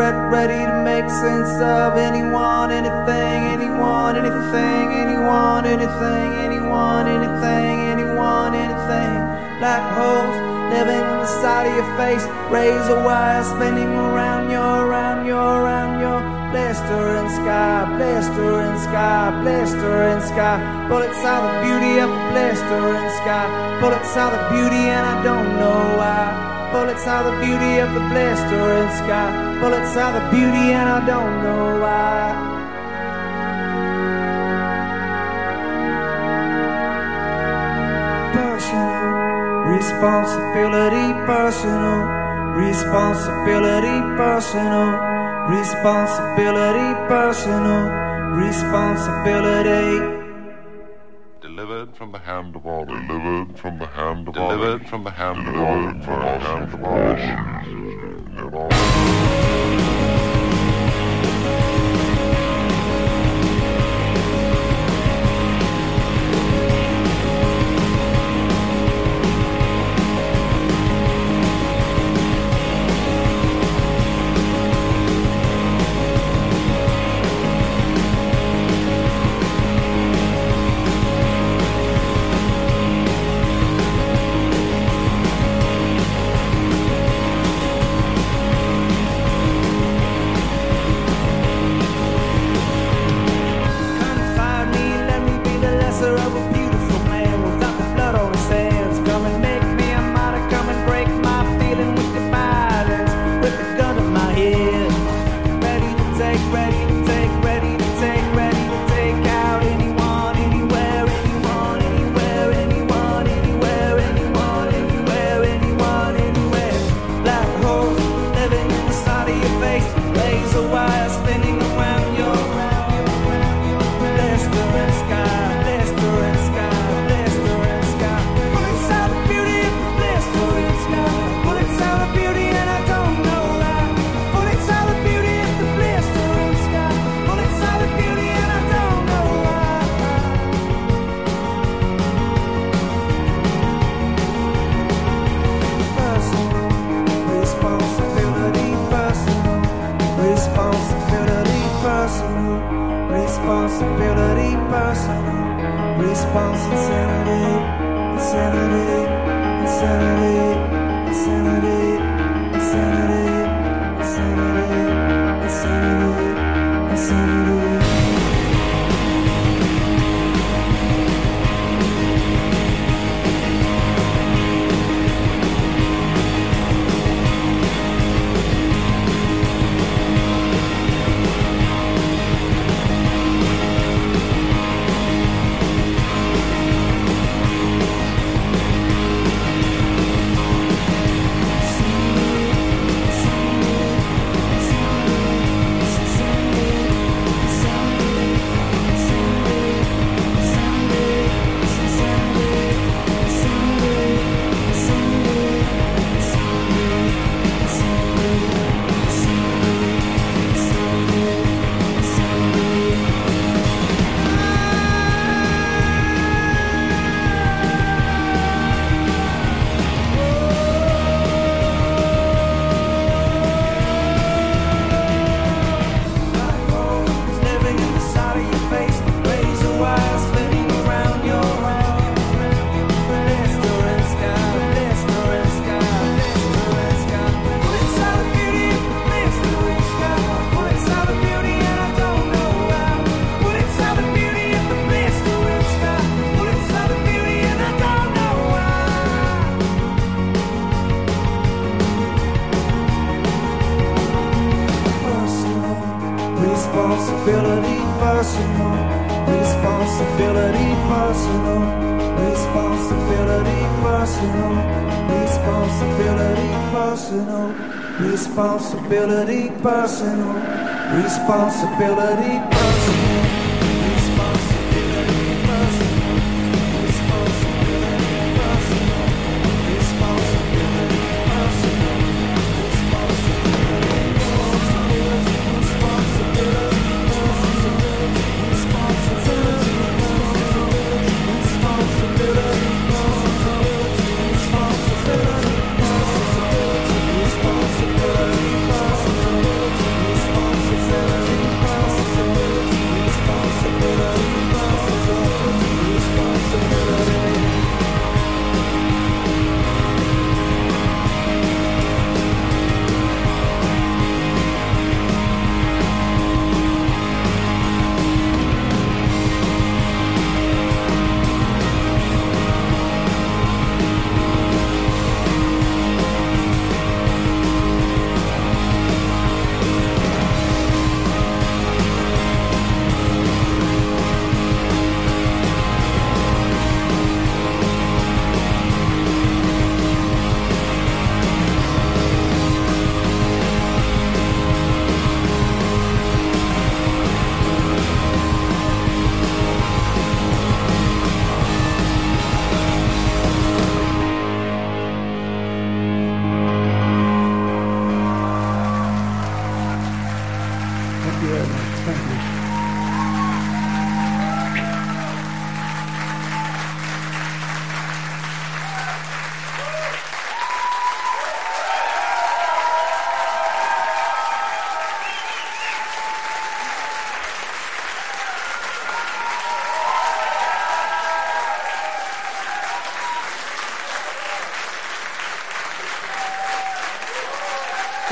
ready, to make sense of anyone, anything, anyone, anything, anyone, anything, anyone, anything, anyone, anything. Black holes living on the side of your face. Razor wire spinning around your, around your, around your blistering sky, blistering sky, blistering sky. Bullets are the beauty of the blistering sky. Bullets are the beauty, and I don't know why. Bullets are the beauty of the blistering sky. Bullets are the beauty, and I don't know why. personal responsibility personal responsibility personal responsibility personal responsibility it from the hand of the, from the hand of the responsibility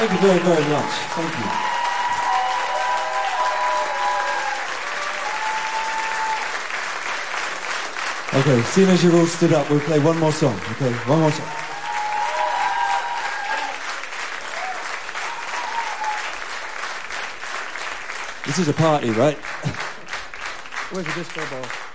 Thank you very, very much. Thank you. Okay, seeing as you've all stood up, we'll play one more song. Okay, one more song. This is a party, right? Where's the disco ball?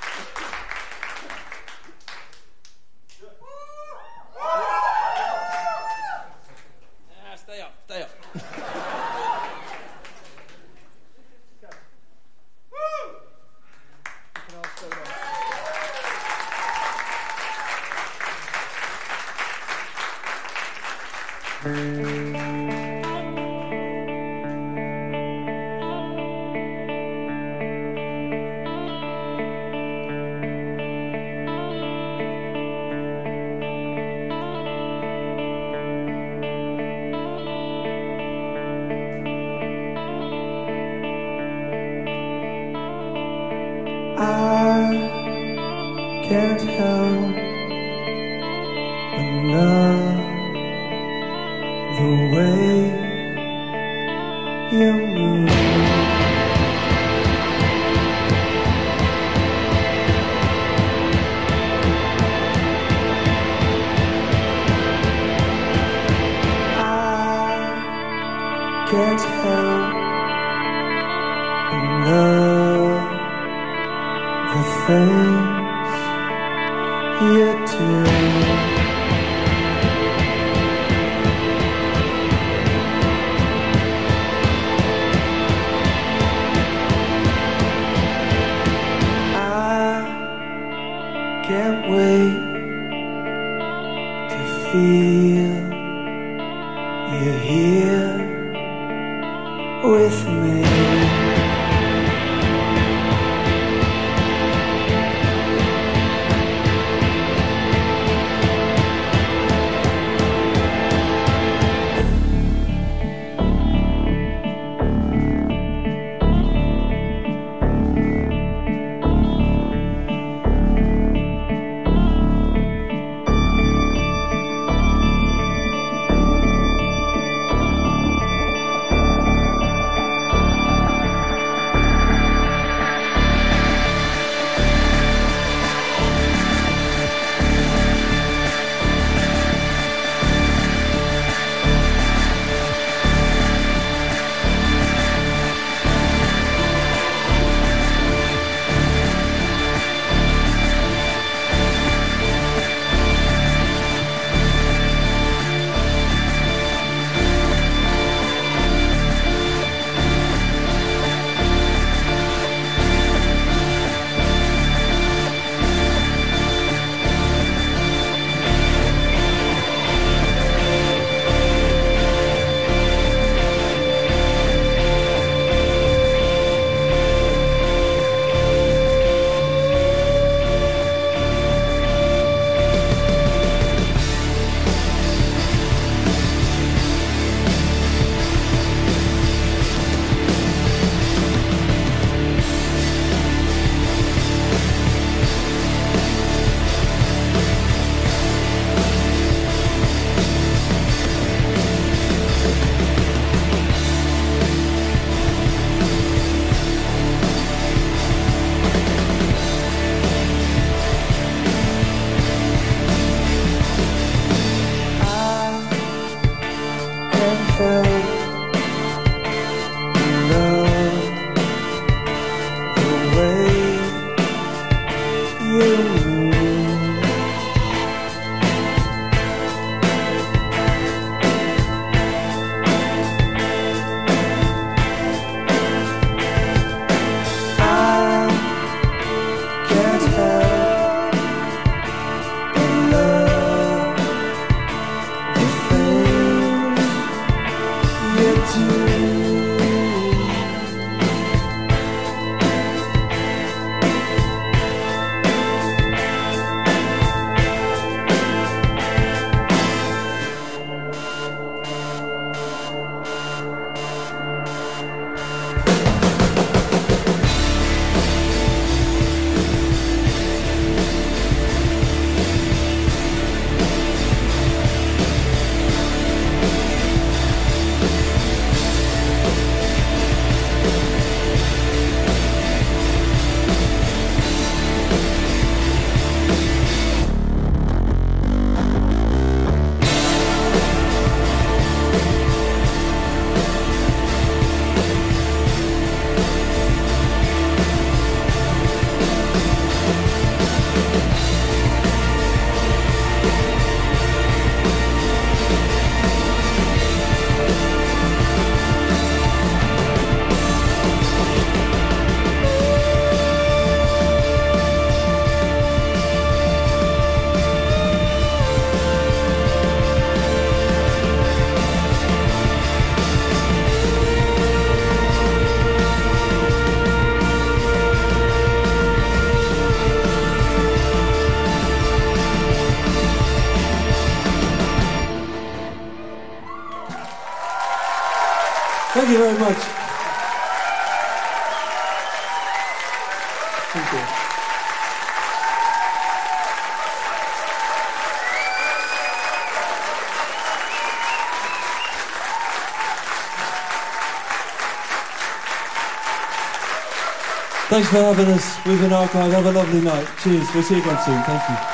Thanks for having us. We've been Archive. Have a lovely night. Cheers. We'll see you again soon. Thank you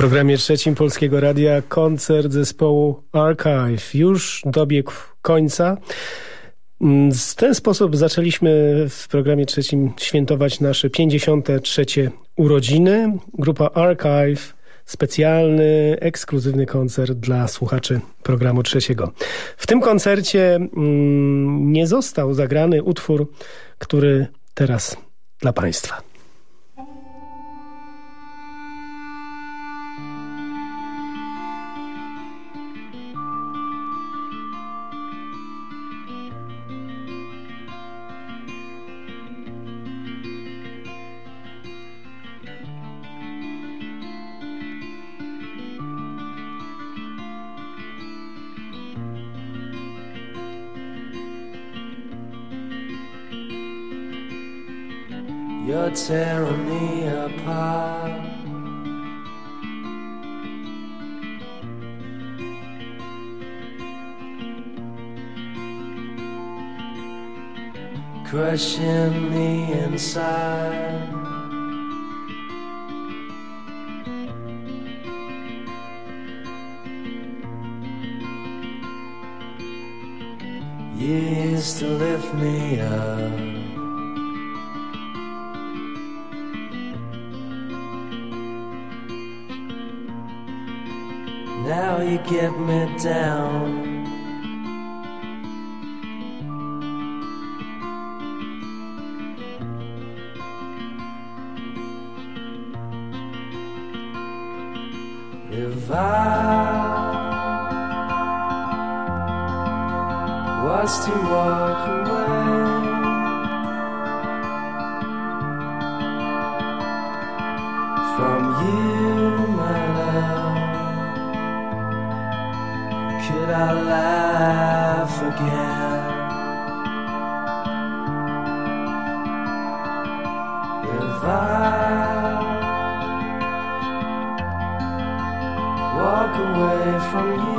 programie trzecim Polskiego Radia koncert zespołu Archive już dobiegł końca. Mm, w ten sposób zaczęliśmy w programie trzecim świętować nasze 53. urodziny. Grupa Archive, specjalny, ekskluzywny koncert dla słuchaczy programu trzeciego. W tym koncercie mm, nie został zagrany utwór, który teraz dla Państwa. tearing me apart. Crushing me inside. Years to lift me up. Now you get me down. If I was to walk away, from you. I laugh again. If I walk away from you.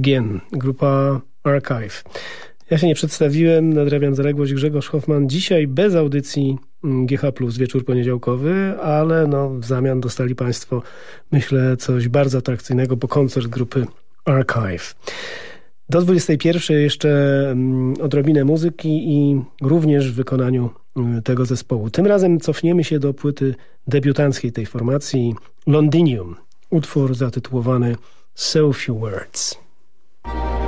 Again, grupa Archive. Ja się nie przedstawiłem, nadrabiam zaległość Grzegorz Hoffman. Dzisiaj bez audycji GH+, wieczór poniedziałkowy, ale no w zamian dostali Państwo, myślę, coś bardzo atrakcyjnego, bo koncert grupy Archive. Do 21 jeszcze mm, odrobinę muzyki i również w wykonaniu mm, tego zespołu. Tym razem cofniemy się do płyty debiutanckiej tej formacji Londinium. Utwór zatytułowany So Few Words. Bye.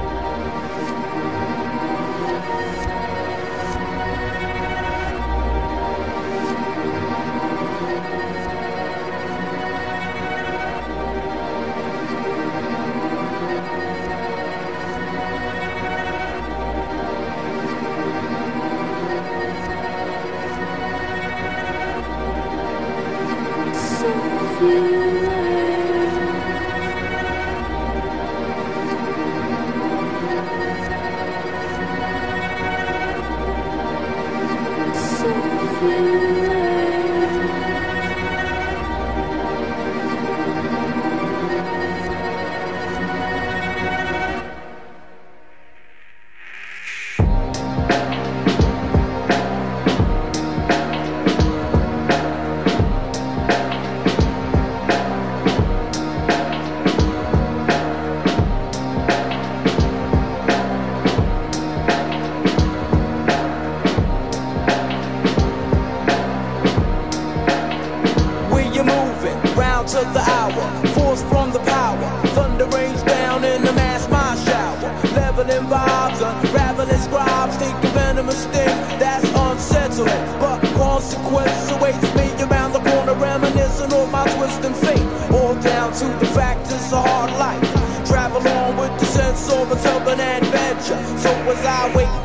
highway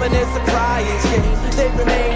popping and surprise. Yeah, they remain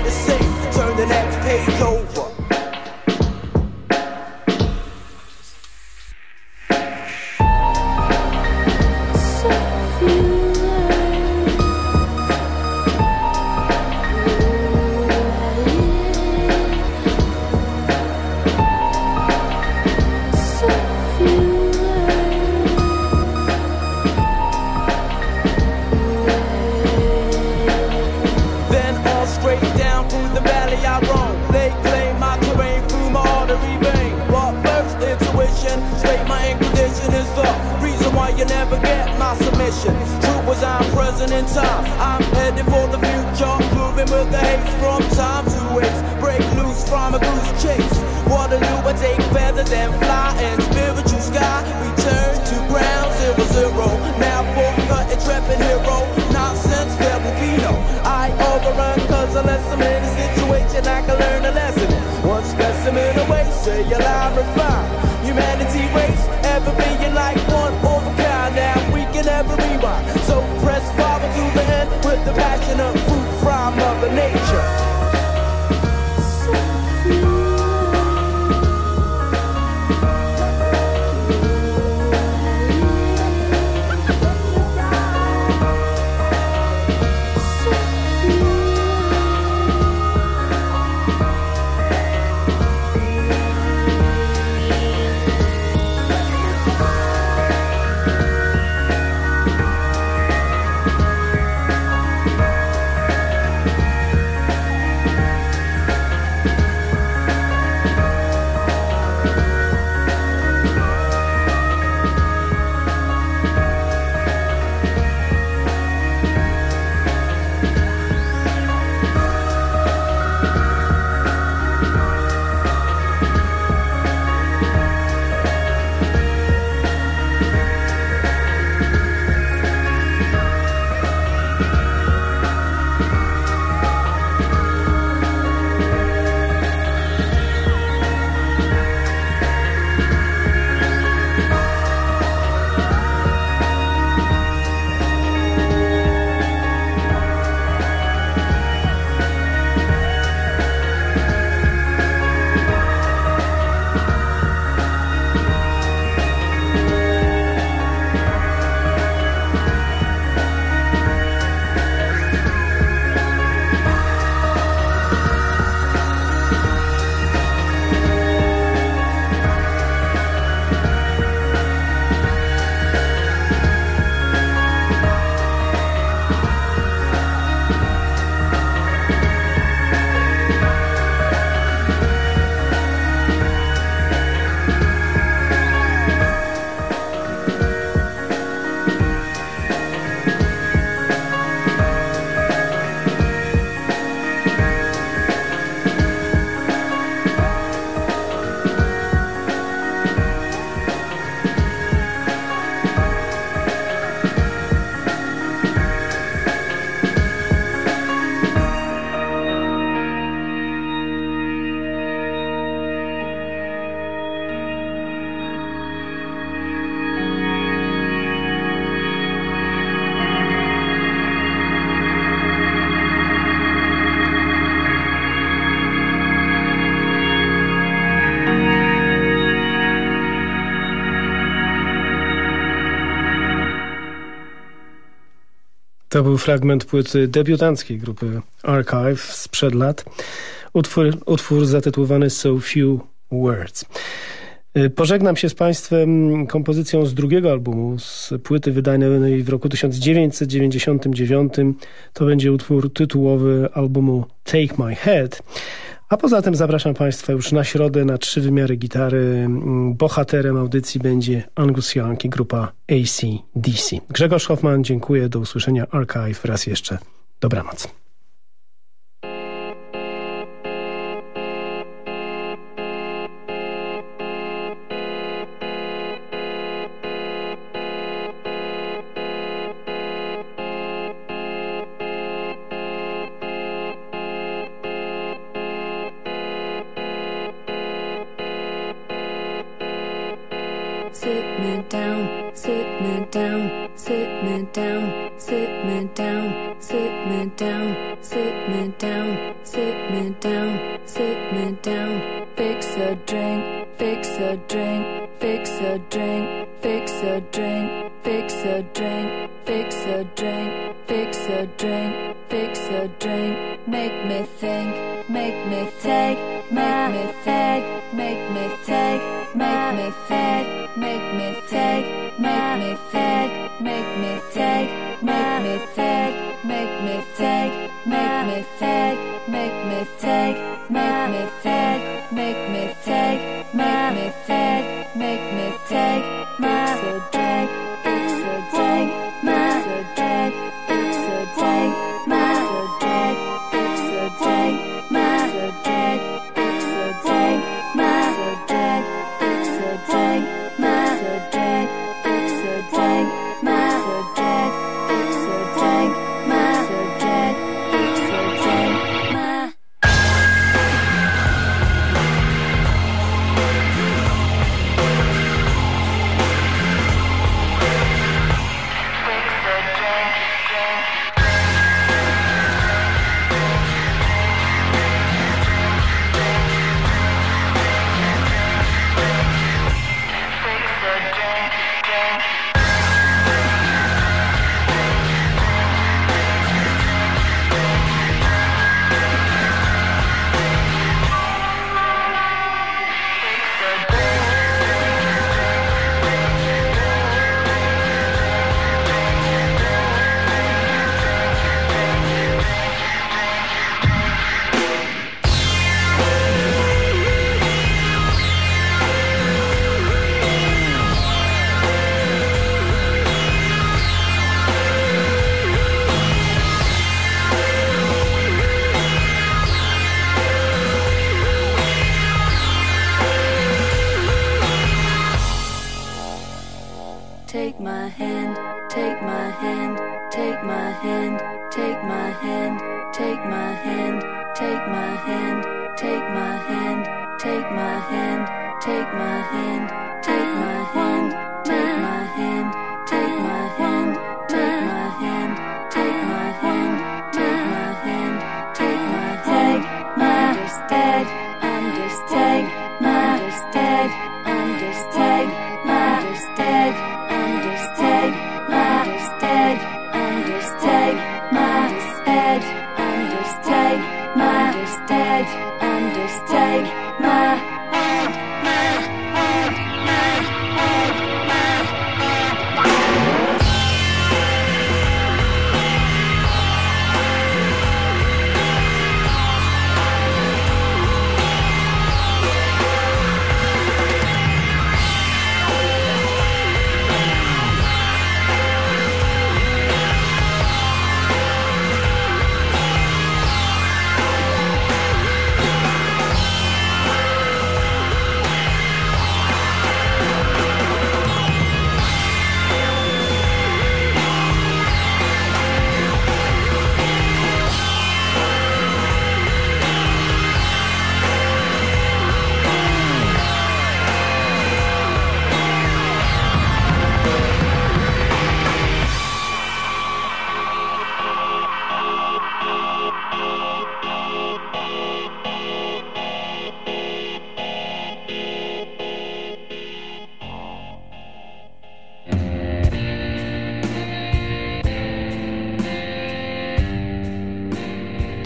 never rewind. So press To był fragment płyty debiutanckiej grupy Archive sprzed lat. Utwór, utwór zatytułowany So Few Words. Y, pożegnam się z Państwem kompozycją z drugiego albumu, z płyty wydanej w roku 1999. To będzie utwór tytułowy albumu Take My Head. A poza tym zapraszam Państwa już na środę na trzy wymiary gitary. Mm, bohaterem audycji będzie Angus Young i grupa AC/DC. Grzegorz Hoffman, dziękuję. Do usłyszenia Archive raz jeszcze. Dobranoc. me down, sit me down, sit me down, sit me down, sit me down, sit me down. Fix a drink, fix a drink, fix a drink, fix a drink, fix a drink.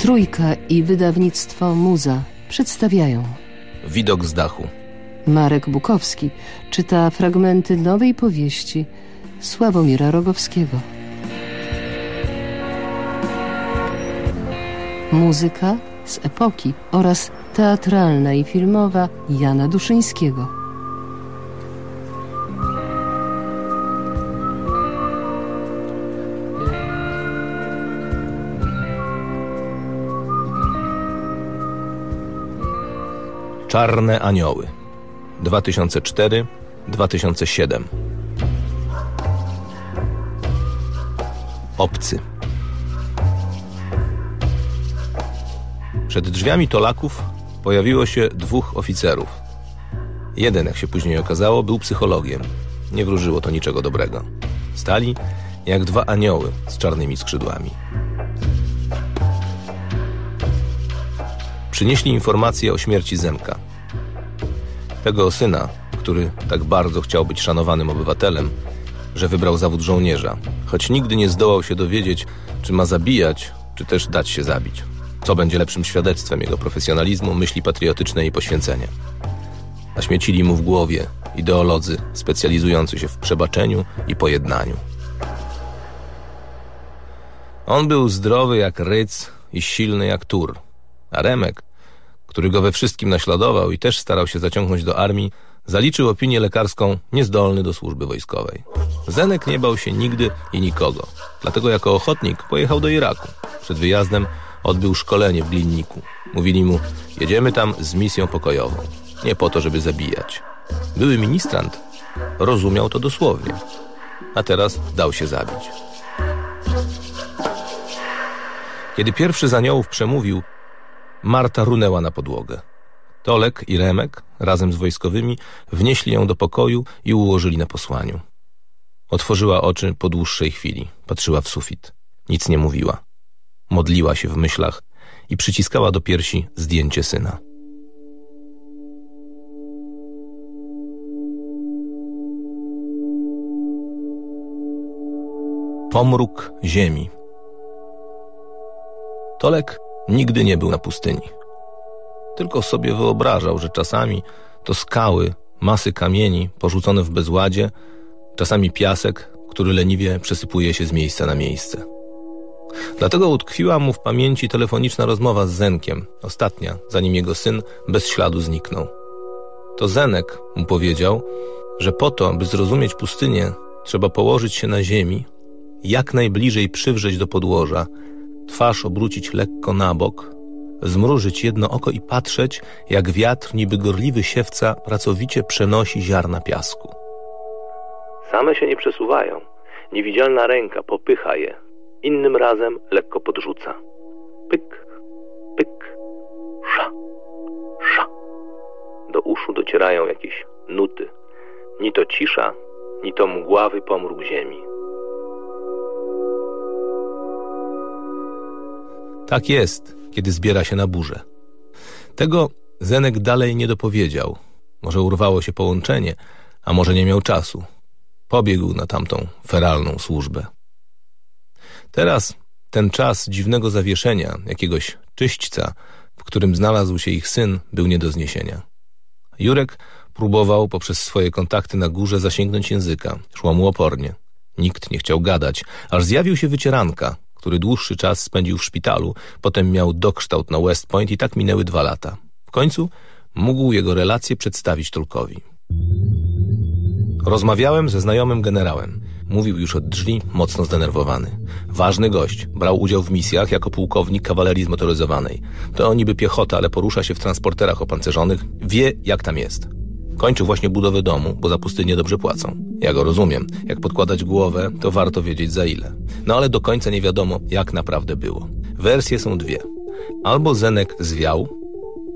Trójka i wydawnictwo Muza przedstawiają Widok z dachu. Marek Bukowski czyta fragmenty nowej powieści Sławomira Rogowskiego. Muzyka z epoki oraz teatralna i filmowa Jana Duszyńskiego. Czarne Anioły 2004-2007 Obcy Przed drzwiami Tolaków pojawiło się dwóch oficerów. Jeden, jak się później okazało, był psychologiem. Nie wróżyło to niczego dobrego. Stali jak dwa anioły z czarnymi skrzydłami. Przynieśli informację o śmierci Zemka. Tego syna, który tak bardzo chciał być szanowanym obywatelem, że wybrał zawód żołnierza, choć nigdy nie zdołał się dowiedzieć, czy ma zabijać, czy też dać się zabić. Co będzie lepszym świadectwem jego profesjonalizmu, myśli patriotycznej i poświęcenia. Naśmiecili mu w głowie ideolodzy specjalizujący się w przebaczeniu i pojednaniu. On był zdrowy jak ryc i silny jak tur, a Remek, który go we wszystkim naśladował i też starał się zaciągnąć do armii, zaliczył opinię lekarską niezdolny do służby wojskowej. Zenek nie bał się nigdy i nikogo, dlatego jako ochotnik pojechał do Iraku. Przed wyjazdem odbył szkolenie w Glinniku. Mówili mu, jedziemy tam z misją pokojową. Nie po to, żeby zabijać. Były ministrant rozumiał to dosłownie, a teraz dał się zabić. Kiedy pierwszy z aniołów przemówił, Marta runęła na podłogę. Tolek i Remek, razem z wojskowymi, wnieśli ją do pokoju i ułożyli na posłaniu. Otworzyła oczy po dłuższej chwili, patrzyła w sufit. Nic nie mówiła. Modliła się w myślach i przyciskała do piersi zdjęcie syna. Pomruk ziemi. Tolek nigdy nie był na pustyni. Tylko sobie wyobrażał, że czasami to skały, masy kamieni porzucone w bezładzie, czasami piasek, który leniwie przesypuje się z miejsca na miejsce. Dlatego utkwiła mu w pamięci telefoniczna rozmowa z Zenkiem, ostatnia, zanim jego syn bez śladu zniknął. To Zenek mu powiedział, że po to, by zrozumieć pustynię, trzeba położyć się na ziemi, jak najbliżej przywrzeć do podłoża, twarz obrócić lekko na bok, zmrużyć jedno oko i patrzeć, jak wiatr, niby gorliwy siewca, pracowicie przenosi ziarna piasku. Same się nie przesuwają. Niewidzialna ręka popycha je. Innym razem lekko podrzuca. Pyk, pyk, sza, sza. Do uszu docierają jakieś nuty. Ni to cisza, ni to mgławy pomruk ziemi. Tak jest, kiedy zbiera się na burzę. Tego Zenek dalej nie dopowiedział. Może urwało się połączenie, a może nie miał czasu. Pobiegł na tamtą feralną służbę. Teraz ten czas dziwnego zawieszenia, jakiegoś czyśćca, w którym znalazł się ich syn, był nie do zniesienia. Jurek próbował poprzez swoje kontakty na górze zasięgnąć języka. Szło mu opornie. Nikt nie chciał gadać, aż zjawił się wycieranka, który dłuższy czas spędził w szpitalu, potem miał dokształt na West Point i tak minęły dwa lata. W końcu mógł jego relacje przedstawić Tulkowi. Rozmawiałem ze znajomym generałem. Mówił już od drzwi, mocno zdenerwowany. Ważny gość, brał udział w misjach jako pułkownik kawalerii zmotoryzowanej. To niby piechota, ale porusza się w transporterach opancerzonych, wie jak tam jest. Kończył właśnie budowę domu, bo za pustynię dobrze płacą. Ja go rozumiem. Jak podkładać głowę, to warto wiedzieć za ile. No ale do końca nie wiadomo, jak naprawdę było. Wersje są dwie. Albo Zenek zwiał,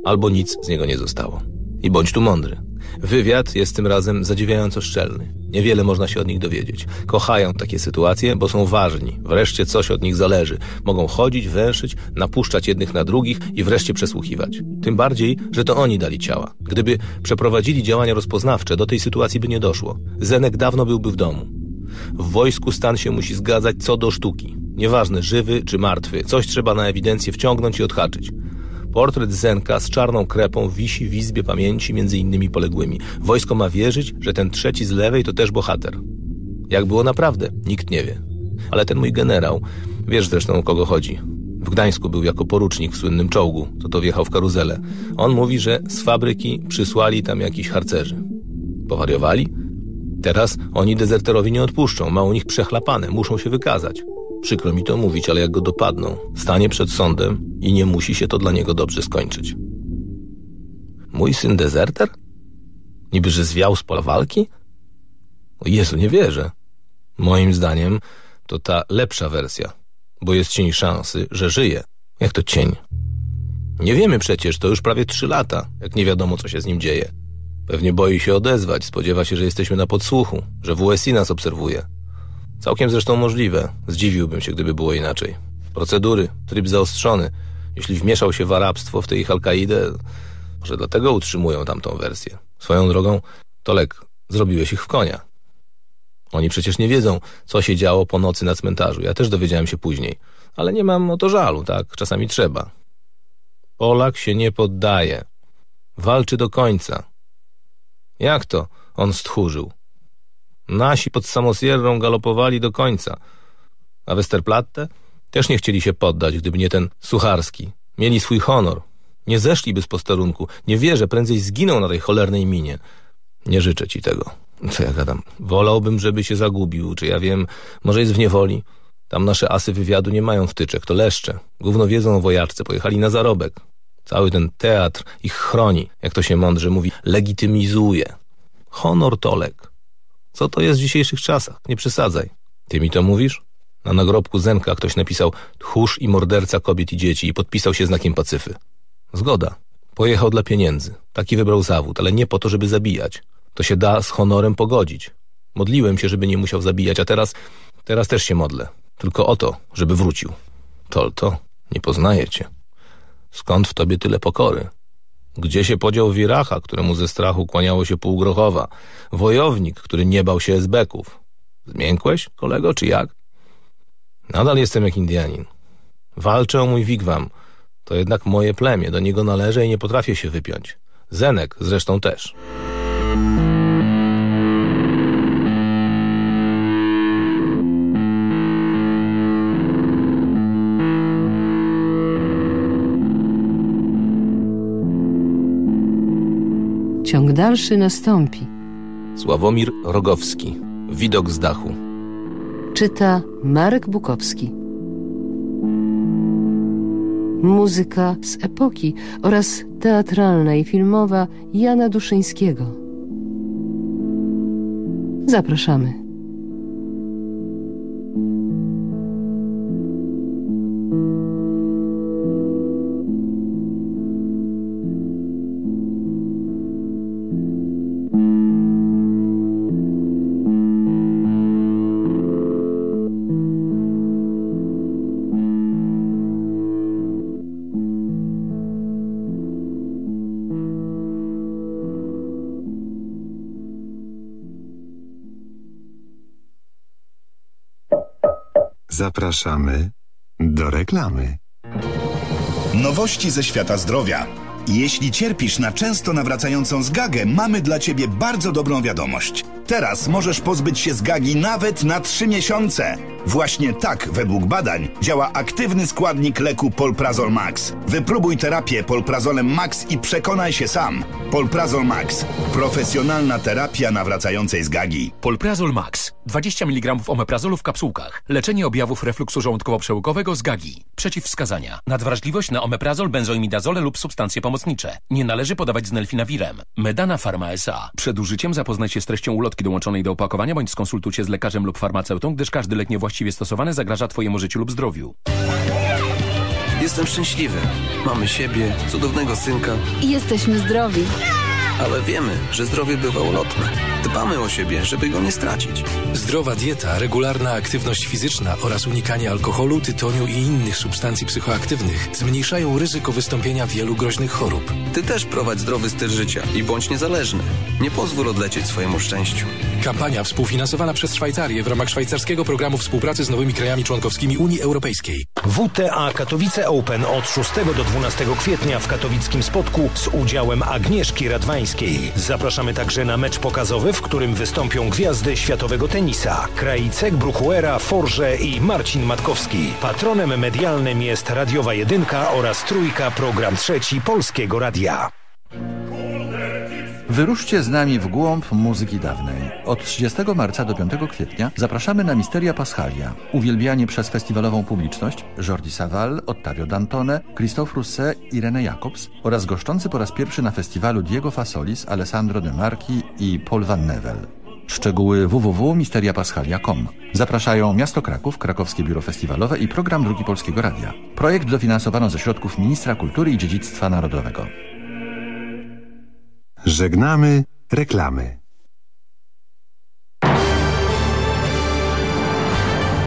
albo nic z niego nie zostało. I bądź tu mądry. Wywiad jest tym razem zadziwiająco szczelny. Niewiele można się od nich dowiedzieć. Kochają takie sytuacje, bo są ważni. Wreszcie coś od nich zależy. Mogą chodzić, węszyć, napuszczać jednych na drugich i wreszcie przesłuchiwać. Tym bardziej, że to oni dali ciała. Gdyby przeprowadzili działania rozpoznawcze, do tej sytuacji by nie doszło. Zenek dawno byłby w domu. W wojsku stan się musi zgadzać co do sztuki. Nieważne, żywy czy martwy, coś trzeba na ewidencję wciągnąć i odhaczyć. Portret Zenka z czarną krepą wisi w izbie pamięci między innymi poległymi. Wojsko ma wierzyć, że ten trzeci z lewej to też bohater. Jak było naprawdę, nikt nie wie. Ale ten mój generał, wiesz zresztą o kogo chodzi. W Gdańsku był jako porucznik w słynnym czołgu, co to wjechał w karuzelę. On mówi, że z fabryki przysłali tam jakiś harcerzy. Powariowali? Teraz oni dezerterowi nie odpuszczą, ma u nich przechlapane, muszą się wykazać. Przykro mi to mówić, ale jak go dopadną, stanie przed sądem i nie musi się to dla niego dobrze skończyć. Mój syn dezerter? Niby, że zwiał z pola walki? O Jezu, nie wierzę. Moim zdaniem to ta lepsza wersja, bo jest cień szansy, że żyje. Jak to cień? Nie wiemy przecież, to już prawie trzy lata, jak nie wiadomo, co się z nim dzieje. Pewnie boi się odezwać, spodziewa się, że jesteśmy na podsłuchu, że WSI nas obserwuje. Całkiem zresztą możliwe. Zdziwiłbym się, gdyby było inaczej. Procedury, tryb zaostrzony. Jeśli wmieszał się w arabstwo, w tej Al-Kaidę, może dlatego utrzymują tamtą wersję. Swoją drogą, Tolek, zrobiłeś ich w konia. Oni przecież nie wiedzą, co się działo po nocy na cmentarzu. Ja też dowiedziałem się później. Ale nie mam o to żalu, tak? Czasami trzeba. Polak się nie poddaje. Walczy do końca. Jak to? On stchórzył. Nasi pod Samosierrą galopowali do końca. A Westerplatte też nie chcieli się poddać, gdyby nie ten Sucharski. Mieli swój honor. Nie zeszliby z posterunku. Nie wierzę, prędzej zginął na tej cholernej minie. Nie życzę ci tego. Co ja gadam? Wolałbym, żeby się zagubił, czy ja wiem, może jest w niewoli. Tam nasze asy wywiadu nie mają wtyczek, to leszcze. Gówno wiedzą o wojaczce, pojechali na zarobek. Cały ten teatr ich chroni, jak to się mądrze mówi, legitymizuje. Honor Tolek. Co to jest w dzisiejszych czasach? Nie przesadzaj. Ty mi to mówisz? Na nagrobku Zenka ktoś napisał tchórz i morderca kobiet i dzieci i podpisał się znakiem Pacyfy. Zgoda. Pojechał dla pieniędzy. Taki wybrał zawód, ale nie po to, żeby zabijać. To się da z honorem pogodzić. Modliłem się, żeby nie musiał zabijać, a teraz, teraz też się modlę. Tylko o to, żeby wrócił. Tolto, nie poznaję cię. Skąd w tobie tyle pokory? Gdzie się podział Wiracha, któremu ze strachu kłaniało się pół Grochowa? Wojownik, który nie bał się esbeków. Zmiękłeś, kolego, czy jak? Nadal jestem jak Indianin. Walczę o mój wigwam. To jednak moje plemię, do niego należę i nie potrafię się wypiąć. Zenek zresztą też. Ciąg dalszy nastąpi. Sławomir Rogowski. Widok z dachu. Czyta Marek Bukowski. Muzyka z epoki oraz teatralna i filmowa Jana Duszyńskiego. Zapraszamy. Zapraszamy do reklamy. Nowości ze świata zdrowia. Jeśli cierpisz na często nawracającą zgagę, mamy dla Ciebie bardzo dobrą wiadomość. Teraz możesz pozbyć się zgagi nawet na 3 miesiące. Właśnie tak, według badań, działa aktywny składnik leku Polprazol Max. Wypróbuj terapię Polprazolem Max i przekonaj się sam. Polprazol Max. Profesjonalna terapia nawracającej zgagi. Polprazol Max. 20 mg omeprazolu w kapsułkach. Leczenie objawów refluksu żołądkowo-przełykowego z gagi. Przeciwwskazania. Nadwrażliwość na omeprazol, benzoimidazole lub substancje pomocnicze. Nie należy podawać z nelfinawirem. Medana Pharma S.A. Przed użyciem zapoznaj się z treścią ulotki dołączonej do opakowania bądź skonsultuj się z lekarzem lub farmaceutą, gdyż każdy lek niewłaściwie stosowany zagraża Twojemu życiu lub zdrowiu. Jestem szczęśliwy. Mamy siebie, cudownego synka. I jesteśmy zdrowi. Ale wiemy, że zdrowie bywa ulotne. Dbamy o siebie, żeby go nie stracić. Zdrowa dieta, regularna aktywność fizyczna oraz unikanie alkoholu, tytoniu i innych substancji psychoaktywnych zmniejszają ryzyko wystąpienia wielu groźnych chorób. Ty też prowadź zdrowy styl życia i bądź niezależny. Nie pozwól odlecieć swojemu szczęściu. Kampania współfinansowana przez Szwajcarię w ramach szwajcarskiego programu współpracy z nowymi krajami członkowskimi Unii Europejskiej. WTA Katowice Open od 6 do 12 kwietnia w katowickim spotku z udziałem Agnieszki Radwańskiej. Zapraszamy także na mecz pokazowy, w którym wystąpią gwiazdy światowego tenisa. Krajicek, Bruchuera, Forże i Marcin Matkowski. Patronem medialnym jest Radiowa Jedynka oraz Trójka Program Trzeci Polskiego Radia. Wyruszcie z nami w głąb muzyki dawnej. Od 30 marca do 5 kwietnia zapraszamy na Misteria Paschalia. Uwielbianie przez festiwalową publiczność Jordi Savall, Ottavio Dantone, Christophe Rousset i René Jacobs oraz goszczący po raz pierwszy na festiwalu Diego Fasolis, Alessandro De Marchi i Paul Van Nevel. Szczegóły www.misteriapaschalia.com. Zapraszają Miasto Kraków, Krakowskie Biuro Festiwalowe i Program Drugi Polskiego Radia. Projekt dofinansowano ze środków Ministra Kultury i Dziedzictwa Narodowego. Żegnamy reklamy.